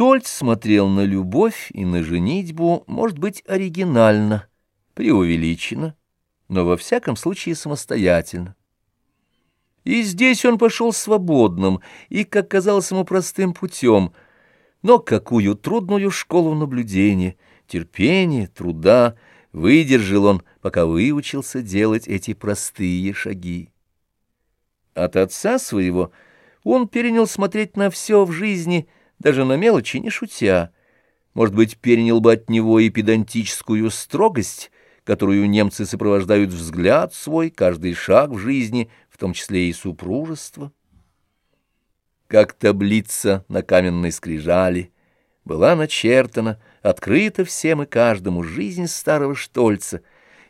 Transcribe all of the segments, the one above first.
Штольц смотрел на любовь и на женитьбу, может быть, оригинально, преувеличенно, но во всяком случае самостоятельно. И здесь он пошел свободным и, как казалось ему, простым путем, но какую трудную школу наблюдения, терпения, труда выдержал он, пока выучился делать эти простые шаги. От отца своего он перенял смотреть на все в жизни, даже на мелочи, не шутя. Может быть, перенял бы от него и педантическую строгость, которую немцы сопровождают взгляд свой, каждый шаг в жизни, в том числе и супружество. Как таблица на каменной скрижали была начертана, открыта всем и каждому жизнь старого Штольца,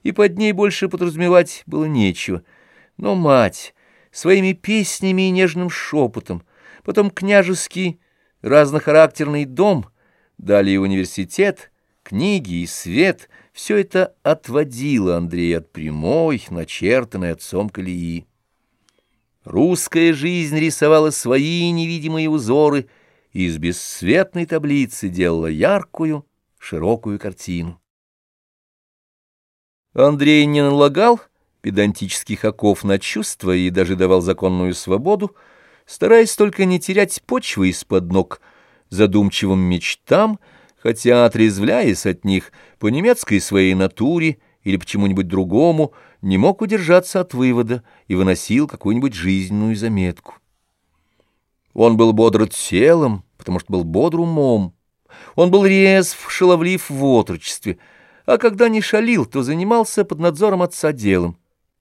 и под ней больше подразумевать было нечего. Но мать своими песнями и нежным шепотом, потом княжеский разнохарактерный дом, далее университет, книги и свет — все это отводило Андрея от прямой, начертанной отцом колеи. Русская жизнь рисовала свои невидимые узоры и из бесцветной таблицы делала яркую, широкую картину. Андрей не налагал педантических оков на чувства и даже давал законную свободу, стараясь только не терять почвы из-под ног задумчивым мечтам, хотя, отрезвляясь от них по немецкой своей натуре или почему-нибудь другому, не мог удержаться от вывода и выносил какую-нибудь жизненную заметку. Он был бодр телом, потому что был бодр умом. Он был резв, шаловлив в отрочестве, а когда не шалил, то занимался под надзором отца делом.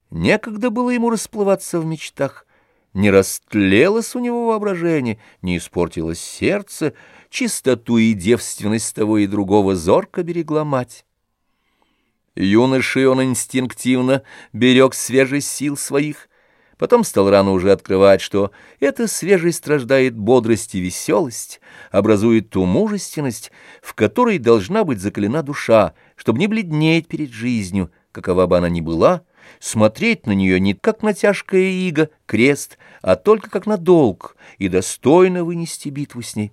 Некогда было ему расплываться в мечтах, не растлелось у него воображение, не испортилось сердце, чистоту и девственность того и другого зорко берегла мать. Юношей он инстинктивно берег свежесть сил своих, потом стал рано уже открывать, что эта свежесть рождает бодрость и веселость, образует ту мужественность, в которой должна быть закалена душа, чтобы не бледнеть перед жизнью, какова бы она ни была, смотреть на нее не как на тяжкое иго, крест, а только как на долг и достойно вынести битву с ней.